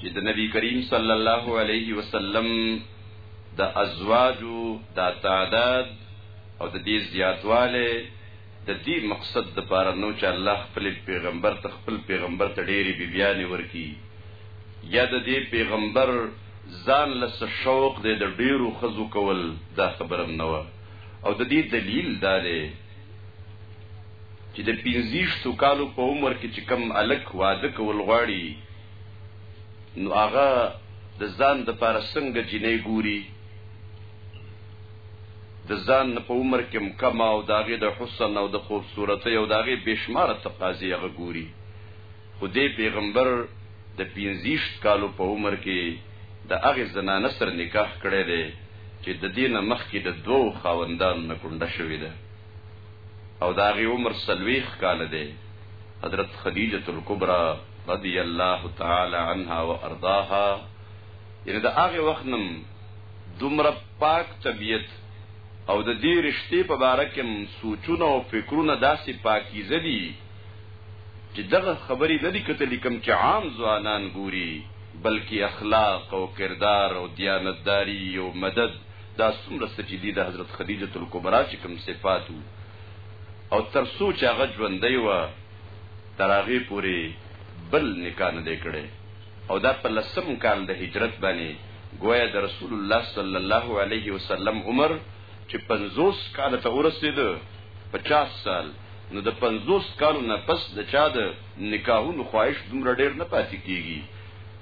چې د نبی کریم صلی الله علیه وسلم د ازواجو د تعداد او د دې زیاتواله د دې مقصد د پاره نو چې الله خپل پیغمبر ته خپل پیغمبر ته ډېری بیبيانې ورکی یا د دې پیغمبر ځان لس شوق دې د ډېرو خزو کول دا خبرم نه و او د دې دلیل دا دی چې د 25 کالو په عمر کې چې کم الک واده کول غواړي نو هغه د ځان د پاره څنګه جنې ګوري د ځان په عمر کې کم او داغه د حسن او د خوبصورتۍ او داغه بشمار تقاضې هغه ګوري خو دې پیغمبر د 25 کالو په عمر کې د هغه زنانه سره نکاح کړی دی چې د دینه مخکې د دوو خاوندانو نه کونډه شوې ده او دا غي عمر سلويخ کال دی حضرت خدیجه الکبرى رضی الله تعالی عنها وارضاها یعنی دا هغه وخت نم دومره پاک طبیعت او د دې رشتې په باره کې سوچونه او فکرونه داسې پاکیزه دي چې دغه خبرې نه دي کتلې کوم چې عام ځوانان ګوري بلکې اخلاق او کردار او دیانتداری او مدد دا څومره څه چې دي د حضرت خدیجه الکبرا چې کوم صفات او تر څو چې هغه ژوندۍ و تر هغې پورې بل نکاح نه دی کړی او دا په لسم کال د هجرت باندې گویا د رسول الله صلی الله علیه وسلم عمر چې 50 کال ته ورسېد 50 سال نو د 50 کالو نه پس د چا د نکاحونو خواهش دومره ډېر نه پاتې کیږي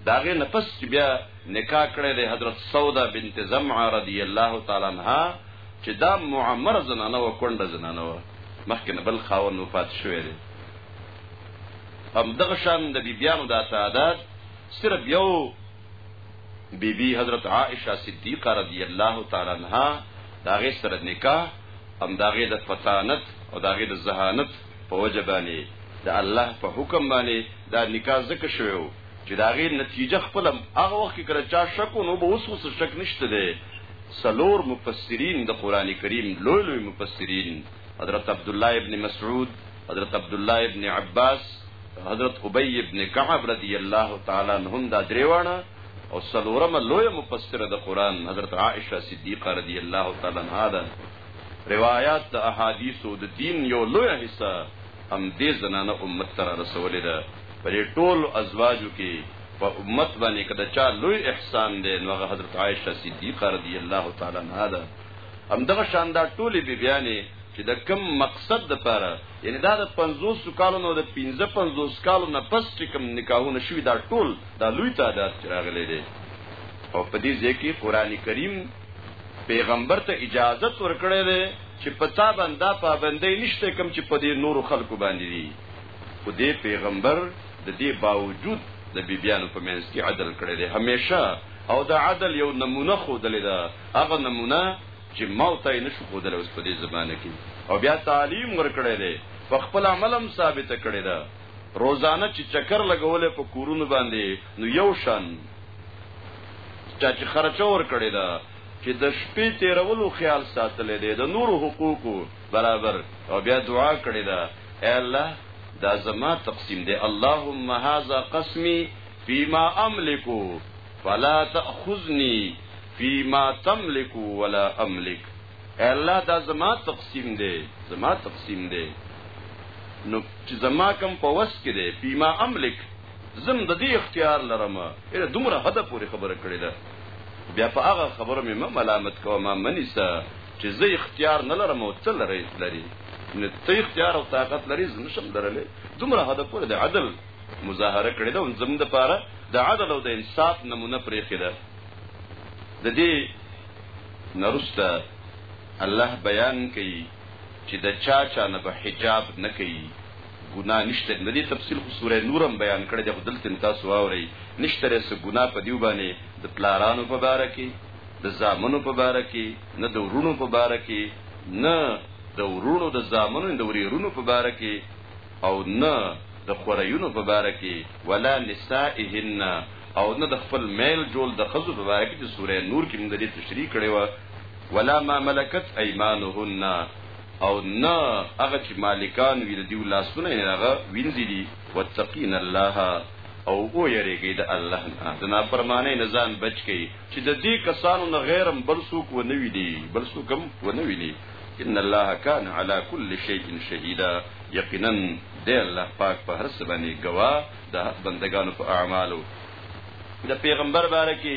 داغه نه پس بیا نکاح کړی دی حضرت سودا بنت زمعه رضی الله تعالی عنها چې دا معمر زنانه و کونډه زنانه و مخکې نه بل خاون وفات شوی دی هم دغه شان د بیبیانو دا سعادت صرف یو بیبي بی حضرت عائشه صدیقه رضی الله تعالی عنها داغه سره نکاح هم داغه د فتانت او داغه د زهانت په وجه باندې د الله په حکم باندې دا نکاح ذکر شوی چې دا غي نتیجه خپل هغه وخت کې کړه چا شک نو به اوس اوس شک نشته دی سلور مفسرین د قران کریم لوی لوی مفسرین حضرت عبد الله ابن مسعود حضرت عبد الله ابن عباس حضرت ابی ابن کعب رضی الله تعالی عنهم دا دریوانه او سلورم لوی مفسر د قران حضرت عائشه صدیقه رضی الله تعالی عنها دا روایت د احادیث او د دین یو لوی حصہ همدې زنانه امت ته را رسولې ده په دې ټولو ازواجو کې په امت باندې که د چا لوی احسان دی نو هغه حضرت عایشه صدیقه رضی الله تعالی عنها ده همدغه شان دا ټولې بیبیانې چې د کم مقصد د پاره یعنی دا د 50 کالو نو د 55 کالو نه پس چې کم نکاحونه شوي دا ټول دا لوی تعداد چې راغلي دي او په دې ځکه قرآني کریم پیغمبر ته اجازه ورکړې ده چې په تا باندې دا پابندۍ نشته کوم چې په دې نورو خلکو باندې دي خو دې پیغمبر د دې باوجود د بیبیانو په منځ کې عدل کړی دی همیشه او د عدل یو نمونه خودلې ده هغه نمونه چې موت یې نشو خودلې اوس په دې زمانه کې او بیا تعلیم ورکړی دی په خپل عمل هم ثابت کړی ده روزانه چې چکر لګولې په کورونو باندې نو یو شان چا چې خرچه ور کړی ده چې د شپې تېرولو خیال ساتلی دی، د نورو حقوقو برابر او بیا دعا کړې ده، اې الله! دا زما تقسیم دی، اللهم هذا قسمي فيما املک فلا تأخذني فيما تملک ولا املک، اې الله! دا زما تقسیم دی، زما تقسیم دی، نو چې زما کم په وس کې دی، فيما املک، زم د دې اختیار لرم، یره دومره حد پورې خبره کړې ده. بیا په هغه خبره مې مه ملامت کوه ما منی سه چې زه اختیار نه لرم او ته لرې لري نه ته اختیار او طاقت لري زه نشم لرلی دومره حده پورې د عدل مظاهره کړې ده او زموږ دپاره د عدل او د انصاف نمونه پرېښې ده د دې نه وروسته الله بیان کوي چې د چا چا نه به حجاب نه کوي ګناه نشته ددې تفصیل خو سوره نور هم بیان کړی دی خو دلته هم تاسو واورئ نشته دی څه ګناه په دیو باندې د پلارانو په باره کې د زامنو په باره کې نه د ورونو په باره کې نه د ورونو د زامنو د وريرونو په باره کې او نه د خوریونو په باره کې ولا نسائهن او نه د خپل میل جول د خزو په باره کې چې سوره نور کې موږ دې تشریح کړې و ولا ما ملکت ايمانهن او نه هغه چې مالکان وي د دیو لاسونه یې هغه وینځي دي وتقین الله او او یریږي د الله نه د نافرمانی نه ځان بچ کړي چې د دې کسانو نه غیرم بل څوک و نه ویني بل څوک هم و نه ویني ان الله کان علی کل شیء شهیدا یقینا د الله پاک په هر څه باندې گواه د بندگانو په اعمالو د پیغمبر باره کې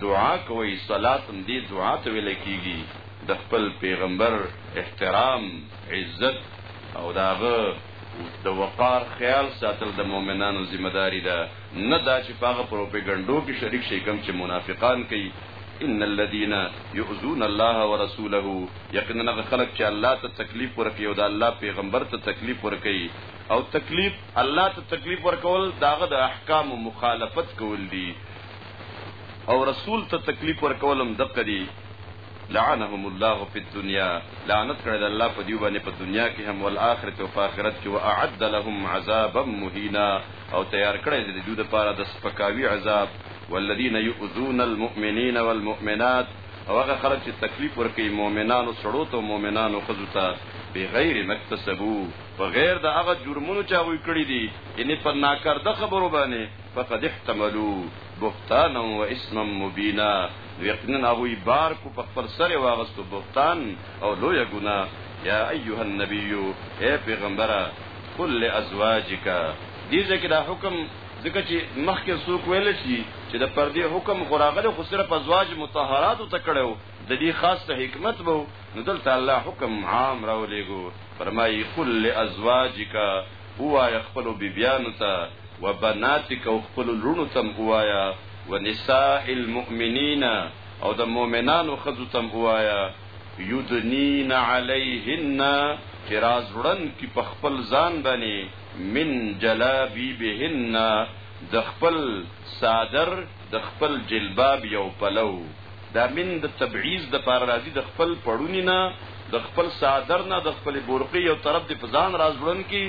دعا کوئ، صلات هم دې دعا ته ویل کیږي، د خپل پیغمبر احترام، عزت او د هغه د وقار خیال ساتل د مؤمنانو ذمه داري ده، نه دا چې په هغه پروپیګنډو کې شریک شئ کوم چې منافقان کوي، ان الذین یؤذون الله ورسوله، یقینا هغه خلک چې الله ته تکلیف ورکوي او د الله پیغمبر ته تکلیف ورکوي، او تکلیف الله ته تکلیف ورکول د هغه د احکامو مخالفت کول دي. او رسول ته تکلیف ورکولم دقه دي لعنهم الله فی الدنیا لعنت کړی د الله په دیو باندې په دنیا کې هم ول اخرت او په اخرت کې واعد لهم عذابا مهینا او تیار کړی د دوی لپاره د سپکاوی عذاب والذین یؤذون المؤمنین والمؤمنات او هغه خلک چې تکلیف ورکوي مؤمنانو سړو ته مؤمنانو خزو ته بغیر مکتسبو بغیر د هغه جرمونو چې هغه کړی دي یعنی په ناکارده خبرو باندې فقد احتملو بهتانا و اسما مبینا یقینا هغوی بار کو په خپل سر واغستو بهتان او لوی ګنا یا ایها النبی اے پیغمبره قل لازواجک دې ځکه دا حکم ځکه چې مخکې څوک ویل شي چې د پردې حکم خراغله خو صرف ازواج مطهرات ته کړو د دې خاص حکمت وو نو دلته الله حکم عام راولېګو فرمایي قل لازواجک ووایه خپلو بیبیانو ته، و بناتک او خپلو لوڼو ته هم ووایه، و نساء المؤمنین او د مؤمنانو ښځو ته هم ووایه، یدنین علیهن چې را ځوړند کړي په خپل ځان باندې، من جلابیبهن د خپل څادر، د خپل جلباب یو پلو. دا من د تبعیض د پاره راځي د خپل پړونی نه د خپل صادر نه د خپل بورقي یو طرف د پزان راز وړن کی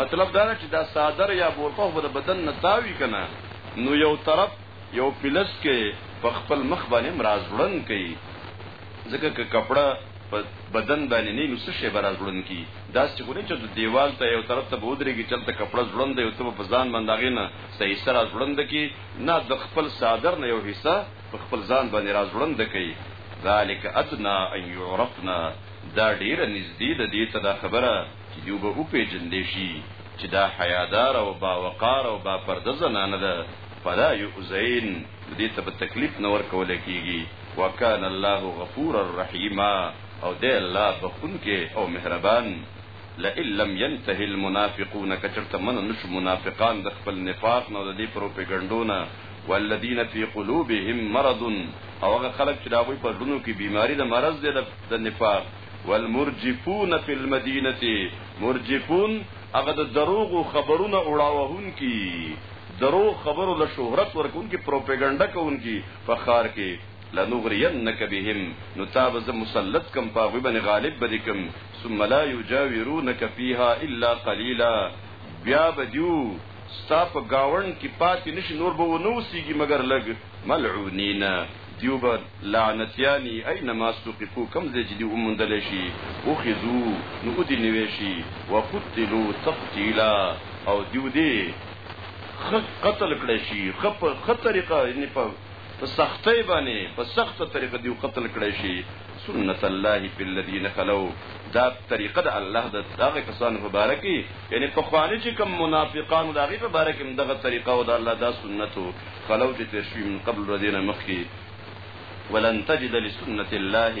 مطلب دا چې دا صادر یا بورقه په بدن نه تاوی کنه نو یو طرف یو پلس کې په خپل مخ باندې مراز وړن کوي ځکه که کپڑا په بدن باندې نه نو څه شی براز وړن کی دا چې خو نه چې د دیوال ته یو طرف ته بودريږي چې ته کپڑا ځړند یو ته په ځان باندې نه صحیح سره ځړند کی نه د خپل صادر نه یو حصہ په خپل ځان باندې را ځوړند کوي ذالک ادنا ان يعرفنا دا ډیره نږدې ده دې ته دا خبره چې دیو به وپېژندې شي چې دا حیادار او با وقار او با پرده زنانه ده فلا یؤذین دې ته به تکلیف نه ورکول کیږي وکانه الله غفور الرحیم او دې الله بخون کې او مهربان لئن لم ينته المنافقون که چرته منع نشو منافقان د خپل نفاق نه او د دې پروپیګنډو نه والذین فی قلوبهم مرض او هغه خلک چې د هغوی په زړونو کې بیماری د مرض دی د نفاق والمرجفون فی المدینه مرجفون هغه د دروغو خبرونه اړاوهونکي دروغ خبرو له شهرت ورکونکي پروپیګنډه کوونکي په ښار کې لنغرینک بهم نو تا به زه مسلط کړم په هغوی باندې غالب به دې کړم ثم لا یجاورونک فیها الا قلیلا بیا به دیو ستا په ګاونډ کې پاتې نشي نور به ونه اوسېږي مګر لږ ملعونین دیو به لعنتیانی اینما سقفو کم ځای چې دی وموندلی شي وخذو نو ودینوی شي وقتلو تقتیلا او دیو دې خه قتل کړی شي خه په خه طریقه یعنې په په سختۍ باندې په سخته طریقه دیو قتل کړی شي سنت الله فی الذین خلو دا طریقه د الله د دغه کسانو په باره کې یعنی په خواني چې کوم منافقانو د هغې په باره کې دغه طریقه او د الله دا سنتو خلو چې تیر شوي من قبل رضینه مخکې ولن تجد لسنت الله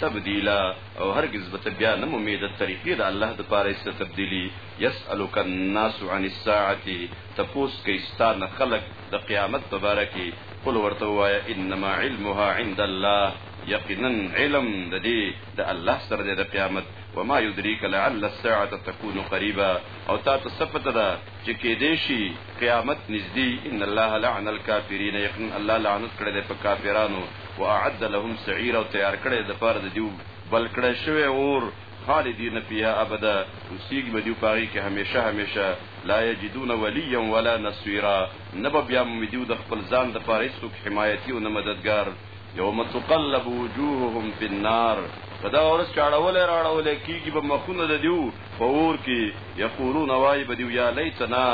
تبديلا او هرگز به بیا نه مومې د طریقې د الله د پاره څه تبدیلی يسألك الناس عن الساعه تپوس کوي ستا نه خلک د قیامت په باره کې قل ورته ووایه انما علمها عند الله یقینا علم د دې د الله سره دی د قیامت وما یدریک لعل الساعه تكون قریبا او تا ته څه پته ده چې کېدای شي قیامت نږدې ان الله لعن الکافرین یقینا الله لعنت کړی دی په کافرانو واعد لهم سعیر او تیار کړی د پاره د دیو بل کړی شوی اور خالدین فیها ابدا اوسیږي به دوی په هغې کې همیشه همیشه لا یجدون ولیا ولا نصیرا نه به بیا مومي دوی د خپل ځان دپاره هېڅوک حمایتي او نه مددګار یوم تقلب وجوههم فی النار په دغه ورځ چې اړولی راړولی کېږي به مخونه د دیو په اور کې یقولون وایي به دیو یا لیتنا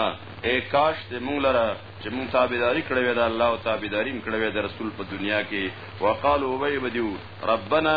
ای کاش دې مونږ لره چې مونږ تابعداري کړې وې د الله او تابعداري مونږ کړې وې د رسول په دنیا کې وقالو وایي به دیو ربنا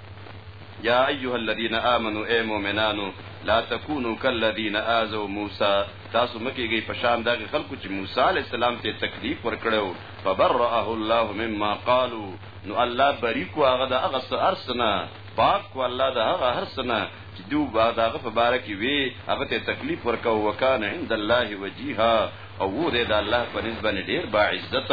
یا ایها الذین آمنو ای مؤمنانو لا تکونو کالذین آذوا موسی تاسو مکیږئ په شان دغه خلکو چې موسی علی السلام ته تکلیف ورکړو فبرأه الله مما قالو نو الله بری کو هغه د هغه سرسنه پاک کو الله د هغه هرسنه چې دوی با دغه په بار کې وی هغه ته تکلیف ورکو وکانه عند الله وجیها او و دې د الله په نسبت ډیر با عزت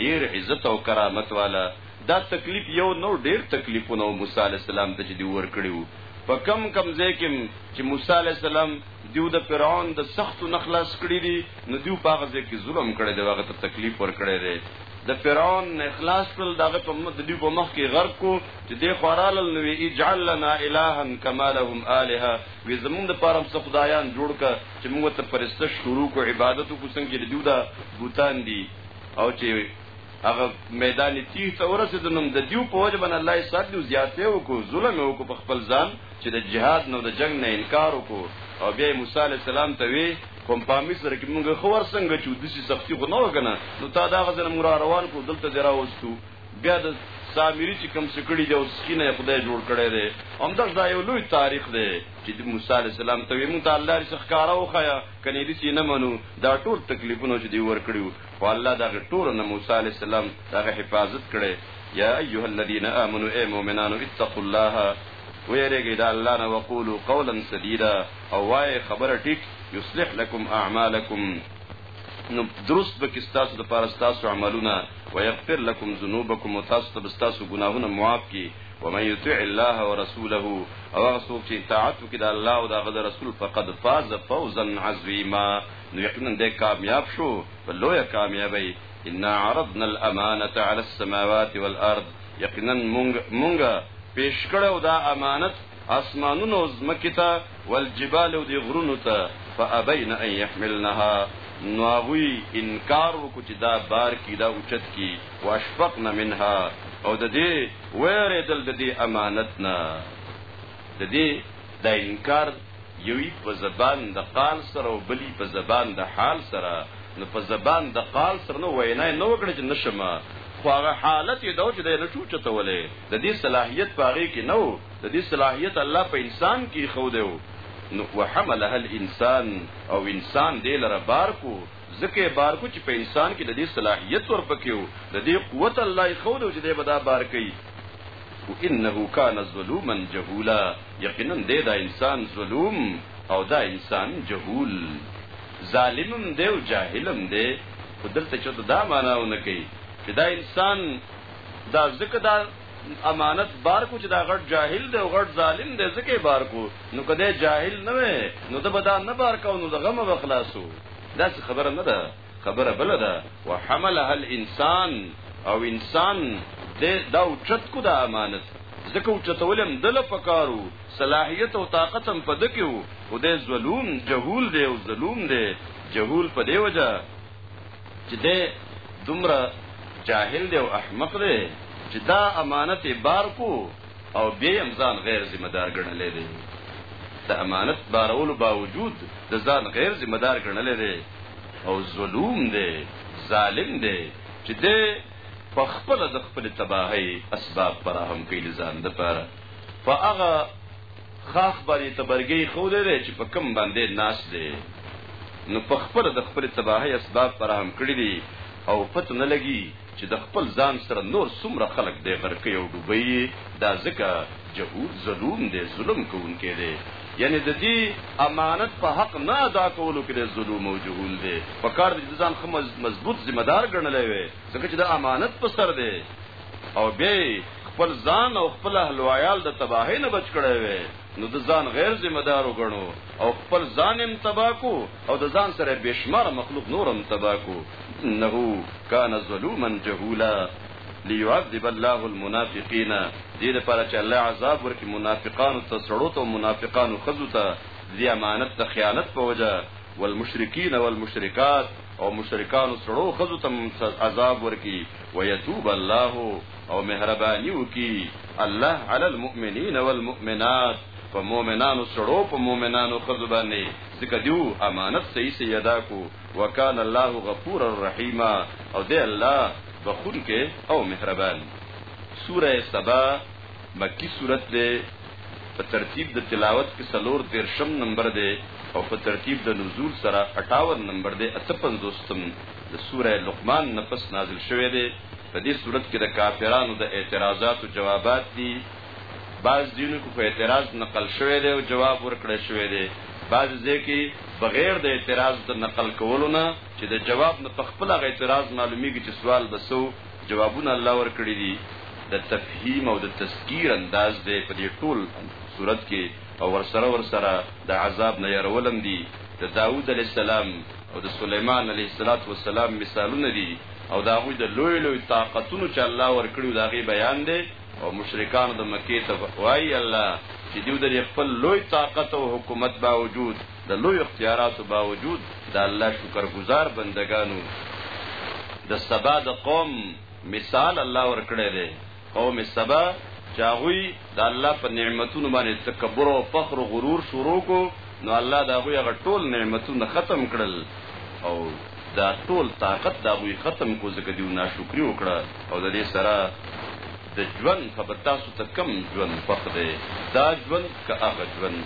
ډیر عزت او کرامت والا دا تکلیف یو نه و، ډېر تکلیفونه وو موسی علیه السلام ته چې دیو ورکړي وو. په کوم کوم ځای کې هم چې موسی علیه السلام دیو د فرعون د سختو نه خلاص کړي دي، نو دیو په هغه ځای کې ظلم کړی دی او هغه ته تکلیف ورکړی دی. د فرعون نه یې خلاص کړل، د هغه په د دیو په مخ کې یې غرق کړو، چې دې خوا رالل نو وې اجعل لنا الها کما لهم الهه، وې زموږ دپاره هم څه خدایان جوړ کړه چې موږ ورته پرستش شروع کړو، عبادت وکړو، څنګه چې د دیو دا بتان دي او چې هغه میدان تیه ته ورسید نو د دیو په وجه باندې الله یې سات دیو زیاته وکړو ظلم یې وکړو په خپل ځان چې د جهاد نو د جنگ نه انکار وکړو او بیا موسی علی السلام ته وی کوم په مصر کې موږ خو ورسنګ چې د سي سختي خو نه وګنه نو تا دا غزل موږ روان کو دلته درا وستو بیا د سامری چې کوم سکړی دی او سکینه خدای جوړ کړی دی هم دا ځای یو لوی تاریخ دی چې د موسی علی السلام ته وی موږ ته الله رسخ کارو خیا کني دې نه منو دا ټول تکلیفونه چې دی ور کړیو خو الله دغه ټولو نه موسی علیه السلام دغه حفاظت کړی یا ایها الذین آمنو ای مؤمنانو اتقوا الله ویریږئ د الله نه وقولو قولا سدیدا او وایې خبره ټیټ یصلح لکم اعمالکم نو درست به کې ستاسو د پاره ستاسو عملونه ويغفر لكم ذنوبكم وتاسو ته ستاسو ګناهونه معاف کړي ومن يطع الله ورسوله او هغه څوک چې اطاعت وکړي د الله او د هغه رسول فقد فاز فوزا عظیما نو یقینا دی کامیاب شو په لویه کامیابۍ، انا عرضنا الامانة علی السماوات والارض، یقینا مونږ مونږ پیش کړو دا امانت اسمانونو او ځمکې ته، والجبال او دې غرونو ته، فابین ان یحملنها نو هغوی انکار وکړو چې دا بار کړي دا اوچت کړي، واشفقن منها او ددې ویرېدل ددې امانت نه. د دې دا انکار یوی په زبان د قال سره او بلی په زبان د حال سره نو په زبان د قال سره نو وینا نه وکړي چې نشمه خو هغه حالت یې دو چې د نشو چتولې د دې صلاحیت پاره کې نو د دې صلاحیت الله په انسان کې خو دیو نو وحملها الانسان او انسان دې لره بار کو ځکه یې بار کو چې په انسان کې د دې صلاحیت ورپکې وو د دې قوت الله یې ښودو چې دی به دا بار کوي و انه کان ظلوما جهولا یقینا دی دا انسان ظلوم او دا انسان جهول ظالمم دی او جاهلم دی خو دلته چې دا معنا ونه کوي چې دا انسان دا ځکه دا امانت بار کو چې دا غټ جاهل دی او غټ ظالم دی ځکه بار کو نو کده جاهل نه نو دا به دا نه بار کو نو د غم به خلاصو داسې خبره نه ده خبره بل ده وحملها الانسان او انسان دا اوچت کو دا امانت ځکه اوچتولم دل پکارو صلاحیت او طاقت هم پد کېو او د ظلم جهول دی او ظلم دی جهول په دی وجه چې د دومره جاهل دی او احمق دی چې دا امانت بار کو او بیا یې هم ځان غیر ذمه دار ګڼلی دی د امانت بارولو باوجود د ځان غیر ذمه دار ګڼلی دی او ظلوم دی ظالم دی چې د په خپل د خپل تباهي اسباب فراهم کوي ځان د پاره په هغه خاخ باندې تبرګي خو لري چې په کم باندې ناس دی نو په خپل د خپل تباهي اسباب فراهم کړی دي او پته نه لګي چې د خپل ځان سره نور څومره خلک دی غرقي او ډوبي یې دا ځکه جهود ظلوم دی ظلم کوونکی دی یعنی د دې امانت په حق نه ادا کولو کې د ظلم او جهول دی په کار د ځان خو مضبوط ذمہ دار ګڼلې وي ځکه چې د امانت په سر دی او بیا خپل ځان او خپل اهل او عیال د تباہی نه بچ کړی وي نو د ځان غیر ذمہ دار وګڼو او خپل ځان هم تباہ کو او د ځان سره بې شماره مخلوق نور هم تباه کو انه کان ظلوما جهولا ليعذب الله المنافقين دې لپاره چې الله عذاب ورکړي منافقانو ته سړو ته منافقانو خزو ته دې امانت ته خیانت په وجه والمشرکین والمشرکات او مشرکانو سړو خزو ته عذاب ورکړي ويتوب الله او مهرباني وکړي الله علی المؤمنین والمؤمنات په مؤمنانو سړو په مؤمنانو خزو باندې ځکه دیو امانت صحیح صحیح ادا کو وکان الله غفور الرحیم او دی الله بخونکه او مهربان سوره سبا مکی سورت ده په ترتیب د تلاوت کې سلور دیرشم نمبر ده او په ترتیب د نزول سره 58 نمبر ده اته پنځوستم د سوره لقمان نفس نازل شوه ده په دې صورت کې د کافرانو د اعتراضاتو جوابات دي بعض ځینو کې خو اعتراض نقل شوی دی او جواب ورکړی شوی دی بعض ځای کې بغیر د اعتراض د نقل کولو نه چې د جواب نه په خپل هغه اعتراض معلومیږي چې سوال بسو جوابونه الله ورکړي دي د تفهیم او د تذکیر انداز دی په دې ټول صورت کې او ورسره ورسره د عذاب نه يرولم دي د داوود علی السلام او د سليمان علیه السلام مثالونه دي او دا غوي د لوی لوی طاقتونو چې الله ورکړي دا غي بیان دی او مشرکان د مکې ته وایي الله چې دوی د خپل لوی طاقت او حکومت باوجود د لوی اختیاراتو باوجود د الله شکرګزار بندگانو د سبا د قوم مثال الله ورکړی دی قوم سبا چاغوی د الله په نعمتونو باندې تکبر او فخر او غرور شروع کو نو الله دا غوی غټول نعمتونه ختم کړل او دا ټول طاقت د هغوی ختم کو ځکه دیو ناشکری وکړه او د دې سره د ژوند خبر تاسو ته کم ژوند خوښ دی دا ژوند که هغه ژوند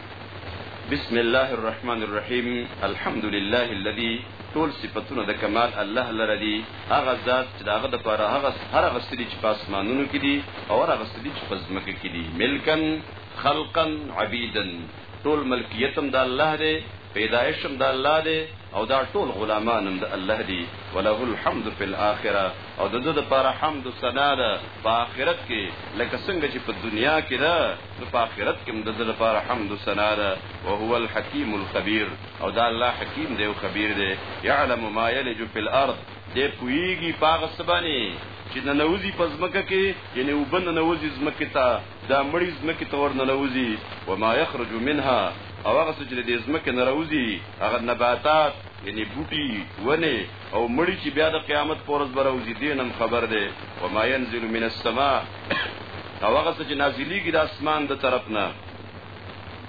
بسم الله الرحمن الرحیم الحمد لله الذي ټول صفاتونه د کمال الله لره دي هغه ذات چې داغه د پاره هغه هر هغه سړي چې په اسمانونو کې دي او هر هغه سړي چې په ځمکه کې دي ملکن خلقا عبیدن ټول ملکیتم د الله دی پیدایش هم د الله دی او دا ټول غلامان هم د الله دي وله الحمد فی الاخره او د ده دپاره حمد و ثنا ده په آخرت کې لکه څنګه چې په دنیا کې ده نو په آخرت کې هم د ده دپاره حمد و ثنا ده وهو الحکیم الخبیر او دا الله حکیم دی او خبیر دی یعلم ما یلج فی الارض دی پوهیږي په هغه څه باندې چې ننوځي په ځمکه کې یعنې اوبه ننوځي ځمکې ته دا مړی ځمکې ته ورننوځي، وما یخرج منها او هغه څه چې د دې ځمکې نه راوځي، هغه نباتات یعنې بوټي، ونې او مړي چې بیا د قیامت په ورځ به راوځي، دې نه هم خبر دی، وما ینزل من السماء او هغه څه چې نازلېږي د اسمان د طرف نه،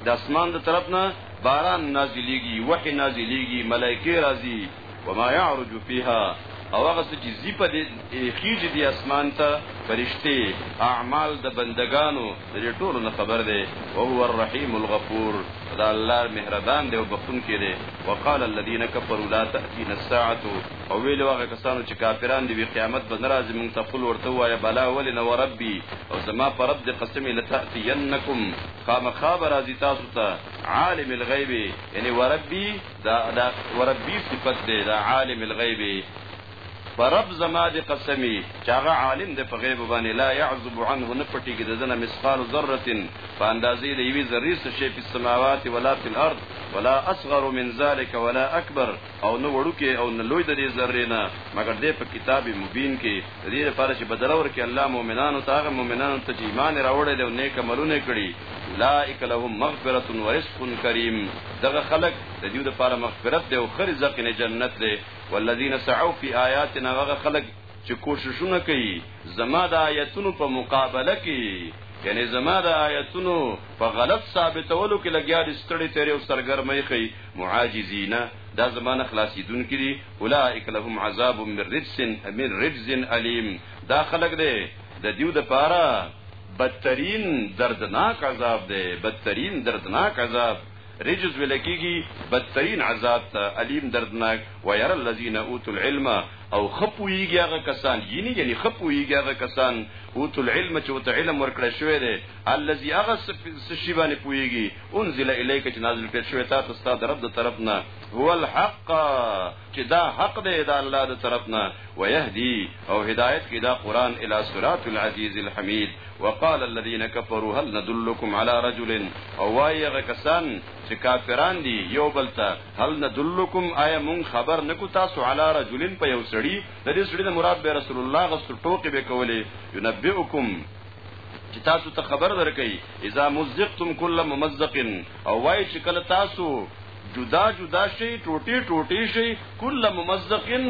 د اسمان د طرف نه باران نازلېږي، وحې نازلېږي، ملایکې راځي. وما يعرج فيها او هغه څه چې زی په دې خېږي د اسمان ته فرشتي اعمال د بندگانو د ټولو نه خبر دی او هو الرحیم الغفور دا الله مهربان دی او بخون کې دی وقال الذين كفروا لا تاتينا الساعه او ویل هغه کسانو چې کافران دي قیامت به ناراضي مونږ ته خپل ورته وایي بلا ولې نه وربي او زما پر رب د قسم لتاتینکم خامخاب راضی تاسو ته عالم الغیب یعنی وربي دا دا وربی صفت دی دا عالم الغیب په رب زما د قسمی چې هغه عالم دی په غیب باندې لا يعذب عنه نه پټیږي د دنه مثقال ذره په اندازې د یوې ذرې څه شی په سماوات ولا فی الارض ولا اصغر من ذلك ولا اکبر او نو وړوکې او نو لوی د دې ذرې نه مګر دې په کتاب مبین کې د دې لپاره چې بدلور کې الله مؤمنانو ته هغه مؤمنانو ته چې ایمان راوړل او نیک عملونه کړی اولئک لهم مغفرة ورزق کریم دغه خلک د دیو د پاره مغفرت دی او خری زق نه جنت دی والذین سعوا فی آیاتنا هغه خلک چې کوششونه کوي زما د آیتونو په مقابله کې یعنی زما د آیتونو په غلط ثابتولو کې لګیا دي ستړي تیرې او سرګرمۍ خي معاجزینا دا زمانه خلاصیدون کړي اولائک لهم عذاب من رجس من رجز الیم دا خلق دی د دیو د پاره بدترین دردناک عذاب دی بدترین دردناک عذاب رجز ولکیږي بدترین عذاب ته الیم دردناک و ير الذين اوتوا العلم او خپويږي هغه کسان یعنی یعنی خپويږي هغه کسان اوتوا العلم چې وت علم ورکړ شوی دی الذي هغه شی باندې پويږي انزل الیک چې نازل کړ شوی تاسو ستاسو رب د طرفنا هو الحق چې دا حق دی د الله د طرف نه ويهدي او هدايت کې دا قران الى صراط العزيز الحميد وقال الذين كفروا هل ندلكم على رجل او وايغه کسان چې کافران دي یو بلته هل ندلكم آیا مون خبر نکو تاسو على رجل په یو سړي د دې سړي د مراد به رسول الله غو ټوکې به کولې ينبئكم چې تاسو ته خبر درکې اذا مزقتم كل ممزق او وای چې کله تاسو جدا جدا شي ټوټي ټوټي شي کل ممزقن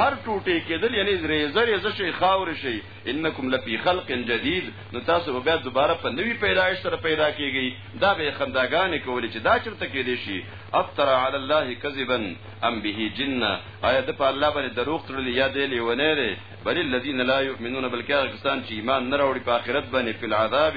هر ټوټي کېدل یعنی ریزه ریزه شي خاور شي انکم لفی خلق جدید نو تاسو بیا دوباره په نوی پیدایش سره پیدا کیږي دا به خنداګانې کولې چې دا چرته کې دي شي افتر علی الله کذبا ام به جننه آیا د په الله باندې دروغ تړل یا دی لیونه دی بل الذین لا یؤمنون بلکې هغه کسان چې ایمان نه راوړي په آخرت باندې په عذاب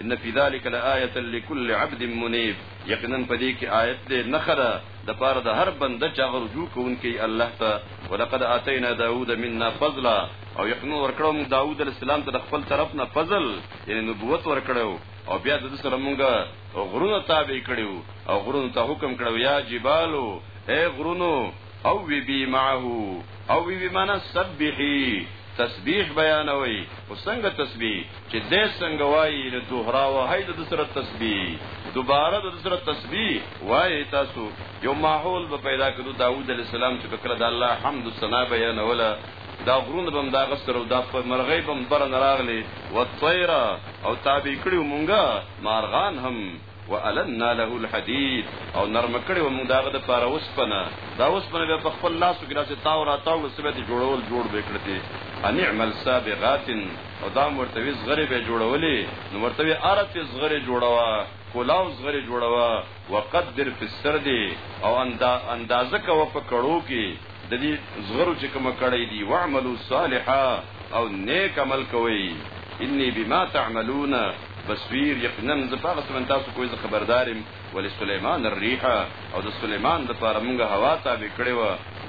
ان فی ذلک لآیه لكل عبد منیب یقینا په دې کې آیت دې نخره د پاره د هر بنده چې هغه رجوع کوونکی الله ته ولقد اتینا داوود منا فضلا او یقینا ورکړو موږ داوود علیه السلام ته د خپل طرف نه فضل یعنی نبوت ورکړو او بیا د سره موږ غرونه تابع کړو او غرونه ته حکم کړو یا جبالو اے غرونو او وی بی معه او وی بی معنا سبحی تسبیح بیانوي او څنګه تسبیح چې د څنګه وایي نو دوهرا وهي د سره تسبیح دوباره د سره تسبیح وایي تاسو یو ماحول به پیدا کړو داوود علی السلام چې بکره د الله حمد او ثنا بیانوله دا غرونه بم دا غسر او دا په مرغې بم بر نه راغلي و طیر او تابع کړي مونږه مارغان هم وَأَلَنَّا لَهُ الْحَدِيدَ او نرم کړی و موږ داغه د پاره وسپنه دا وسپنه بیا په خپل لاس کې داسې تاو را تاو له سبت جوړول جوړ به کړتي ان اعمل سابغات او دا مرته وی زغری به جوړولې نو مرته وی ارت زغری جوړوا کولاو زغری جوړوا وقدر فی السرد او اندا اندازه کو په کړو کې د دې زغرو چې کوم کړی دی واعملوا صالحا او نیک عمل کوي انی بما تعملون بصویر یقینا زه په هغه څه باندې تاسو کوی زه خبردار یم ولې سلیمان الريح او د سلیمان د پاره مونږه هوا تابع کړې و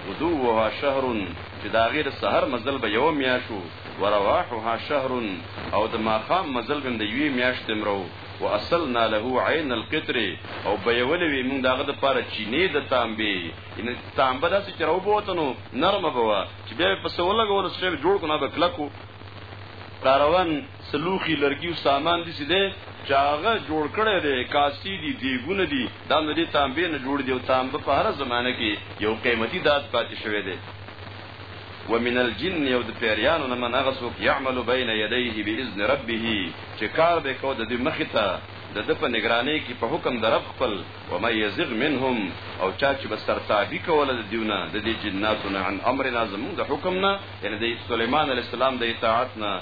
غدوها شهر چې دا غیر سحر مزل به یو میاشو ورواحها شهر او د ماقام مزل به د یوې میاشت مرو واصلنا له عین القطر او بيولې وی مونږ داغه د پاره چینه د تانبه ان تانبه داسې چې راو بوتنو نرمه بوا چې به په سوال لګول شي جوړ کنه به کلکو کاروان څه لوښي، لرګي او سامان دي چې دی چا هغه جوړ کړی دی، کاسې دي، دېګونه دي، دا هم د دې تانبې نه جوړ دي او تانبه په هره زمانه کې یو قیمتي داد پاتې شوی دی. ومن الجن او د پېریانو نه من هغه څوک یعمل بین یدیه باذن ربه چې کار به کوه د دې مخې ته د ده په نګرانۍ کې په حکم د رب خپل، ومن یزغ منهم او چا چې به سرتابي کوله د دیونه، د دې جناتو نه، عن امرنا زموږ د حکم نه، یعنې د سلیمان علیه السلام د اطاعت نه،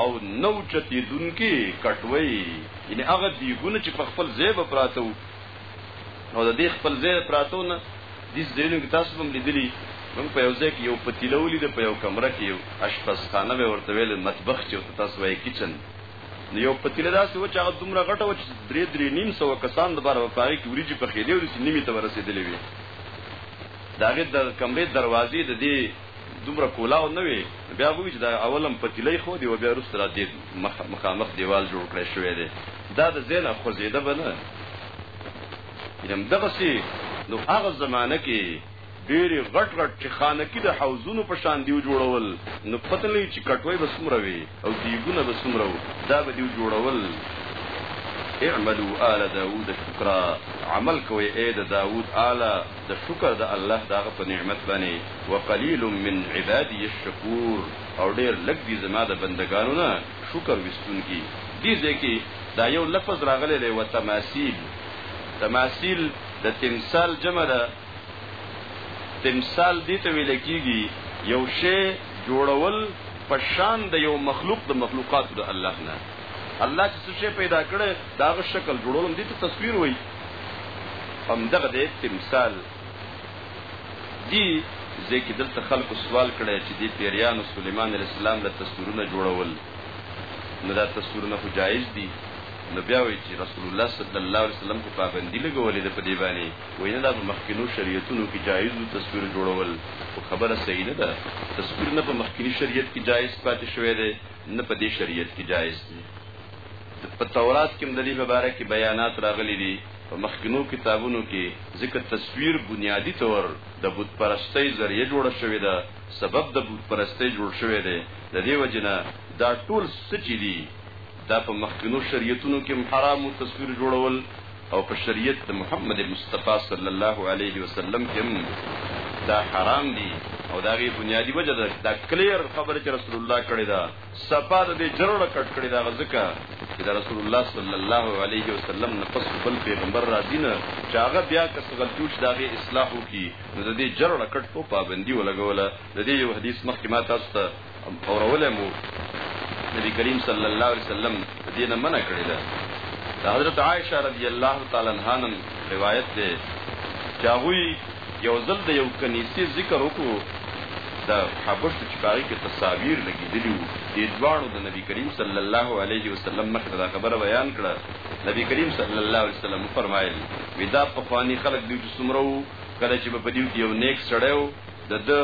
او نو چتی دن کې کټوي یعنی هغه دیګونه چې په خپل ځای به پراته وو نو د دې خپل ځای پراته نه د ځینو کې تاسو هم لیدلی موږ په یو ځای کې یو پتیله ولید په یو کمره کې یو اشپزخانه به ورته ویل مطبخ چې تاسو وایي کچن نو یو پتیله داسې و چې هغه دومره غټه و چې درې درې نیم سو کسان د بار په پاره کې وریجې په خېلې ورسې نیمه ته ورسېدلې وي داغه د کمرې دروازې د دې دومره کولاو نه وي بیا به وي چې دا اول هم پتیله ایښو دي او بیا وروسته را دې مخامخ دیوال جوړ کړی شوی دی دا د ځای نه خوځېده به نه یعنې همدغسې نو هغه زمانه کې ډېرې غټ غټ چې خانکي د حوزونو په شان دیو جوړول نو پته لري چې کټوۍ به څومره وي او دیګونه به څومره وو دا به دیو جوړول اعملوا آل داود شکرا عمل کوئ اې د داود آله د شکر د الله د هغه په نعمت باندې وقلیل من عبادی الشکور او ډیر لږ دي زما د بندګانو نه شکر وستونکي دې ځای کې دا یو لفظ راغلی دی وتماثیل تماثیل د تمثال جمع ده تمثال دې ته ویل کیږي یو شی جوړول په شان د یو مخلوق د مخلوقاتو د الله نه الله چې څه شی پیدا کړي دا غو شکل جوړولم دي ته تصویر وای هم دغه د تمثال دی ځکه دلته خلکو سوال کړی چې دی پیریانو سلیمان علیه السلام له تصویرونه جوړول نو دا تصویرونه خو جایز دي نو بیا وایي چې رسول الله صلی الله علیه وسلم په پابندي لګولې ده په دې باندې وایي نه دا په مخکینو شریعتونو کې جایز وو تصویر جوړول خو خبره صحیح نه ده تصویر نه په مخکیني شریعت کې جایز پاتې شوی دی نه په دې شریعت کې جایز دی په تورات کې هم د دې په باره کې بیانات راغلي دي په مخکنو کتابونو کې ځکه تصویر بنیادی طور د بت پرستۍ ذریعہ جوړ شوې ده سبب د بت پرستۍ جوړ شوې ده د دې وجنه دا ټول سچې دي دا په مخکنو شریعتونو کې حرام او تصویر جوړول او په شریعت د محمد مصطفی صلی الله علیه وسلم کې دا حرام دي او دا غي بنیادی وجه ده دا کلیر خبره چې رسول الله کړی ده سپا د دې جرړه کټ کړی دا غزکه چې د رسول الله صلی الله علیه وسلم نه پس بل پیغمبر راځي نه چې هغه بیا کس غلطوش داغه اصلاح وکي نو د دې جرړه کټ په پابندي ولګوله د دې یو حدیث مخکې ما تاسو ته اورولې مو نبی کریم صلی الله علیه وسلم دې نه منع کړې ده د حضرت عائشه رضی الله تعالی عنها نن روایت دی چې هغوی یو ځل د یو کنیسې ذکر وکړو د حبشو چې پاغې کې تصاویر لګېدلي وو دې دواړو د نبی کریم صلی الله علیه وسلم مخې ته دا خبره بیان کړه نبی کریم صلی الله علیه وسلم وفرمایل وی دا پخواني خلک دوی چې څومره وو کله چې به په دیو کې یو نیک سړی و د ده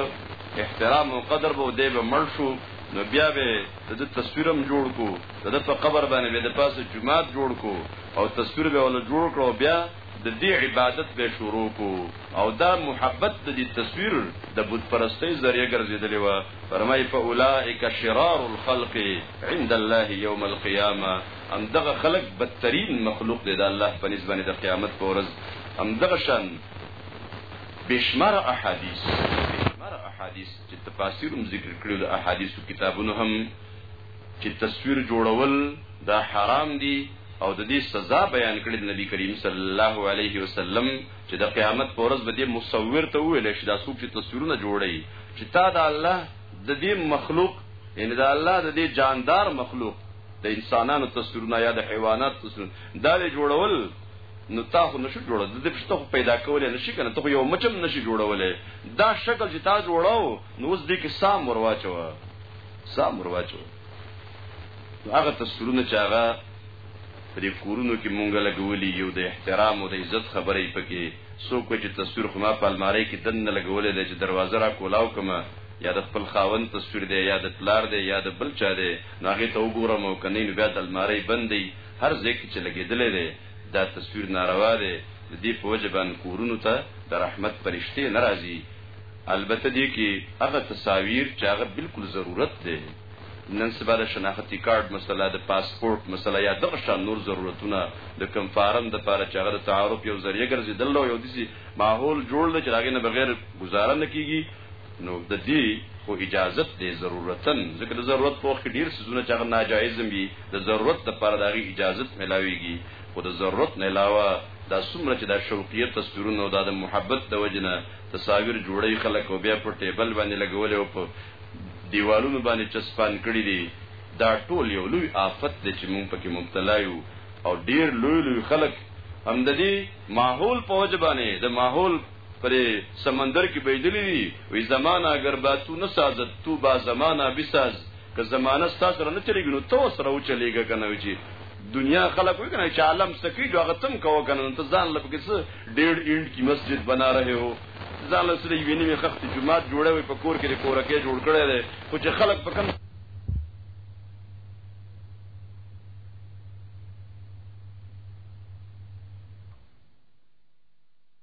احترام او قدر به دی به مړ شو نو بیا به د دې تصویرم جوړ کو د دې په قبر باندې به د پاسه جمعات جوړ کو او تصویر به ول جوړ کړو بیا د دې عبادت به شروع کو او دا محبت د دې تصویر د بت پرستۍ ذریعہ ګرځیدلې و فرمای په اولائک شرار الخلق عند الله یوم القیامه ام دغه خلق بدترین مخلوق دی د الله په نسبت باندې د قیامت په ورځ ام دغه شان بشمار احادیث بشمار احادیث چې تفاسیر هم ذکر کړو د احادیثو کتابونو هم چې تصویر جوړول دا حرام دي او د دې سزا بیان کړې د نبی کریم صلی الله علیه وسلم چې د قیامت پر ورځ به دې مصور ته ویل شي دا څوک چې تصویرونه جوړي چې تا د الله د دې مخلوق ان دا الله د دې جاندار مخلوق د انسانانو تصویرونه یا د حیوانات تصویرونه دا جوړول نو تا خو نشو جوړول د دې پښته خو پیدا کولې نشي کنه ته یو مچم نشي جوړولې دا شکل چې تا جوړاو نو اوس دې کې سام ورواچو سام ورواچو هغه تصویرونه چې هغه پرې کورونو کې مونږ لګولې یو د احترام او د عزت خبرې پکې څوک چې تصویر خو ما په الماری کې دنه لګولې چې دروازه را کولاو کما یا د خپل خاون تصویر دی یا د پلار دی یا د بل چا دی نو هغه ته وګورم او کنه بیا د الماری بندي هر ځای کې چې لګېدلی دی، دا تصویر ناروا دی، د دې په وجه باندې کورونو ته د رحمت پرشتې نه راځي، البته دې کې هغه تصاویر چې هغه بالکل ضرورت دی، نن سبا د شناختي کارډ مسله، د پاسپورټ مسله یا دغه شان نور ضرورتونه د کوم فارم لپاره چې هغه د تعارف یو ذریعه ګرځېدل او یو داسې ماحول جوړ دی چې د هغې نه بغیر ګزاره نه کېږي، نو د دې خو اجازت دی ضرورتن ځکه د ضرورت په وخت کې ډیر سيزونه چې هغه ناجایز وي د ضرورت لپاره د هغې اجازت ملاویږي خو د ضرورت نه علاوه دا څومره چې دا شوقیه تصویرونه او دا د محبت د وجې نه تصاویر جوړوي خلک او بیا په ټیبل باندې لګولی او په دیوالونو باندې چسپان کړي دي دا ټول یو لوی آفت دی چې مونږ پکې مبتلا یو او ډیر لوی لوی خلک هم د دې ماحول په وجه باندې د ماحول پر سمندر کې بيدلې دي وي زمانہ اگر با تو نه سازت تو با زمانہ بساز که زمانہ ستا سره نه چلیږي نو تو سره و چلیږي کنه وچی دنیا خلق وي کنه چې عالم سکی جو هغه تم کو کنه ته ځان لپ کې څه ډېر اینډ کی مسجد بنا رہے هو ځان له سره ویني مې خخت جمعات جوړه وي په کور کې کورکه جوړ کړي دي خو چې خلک په کم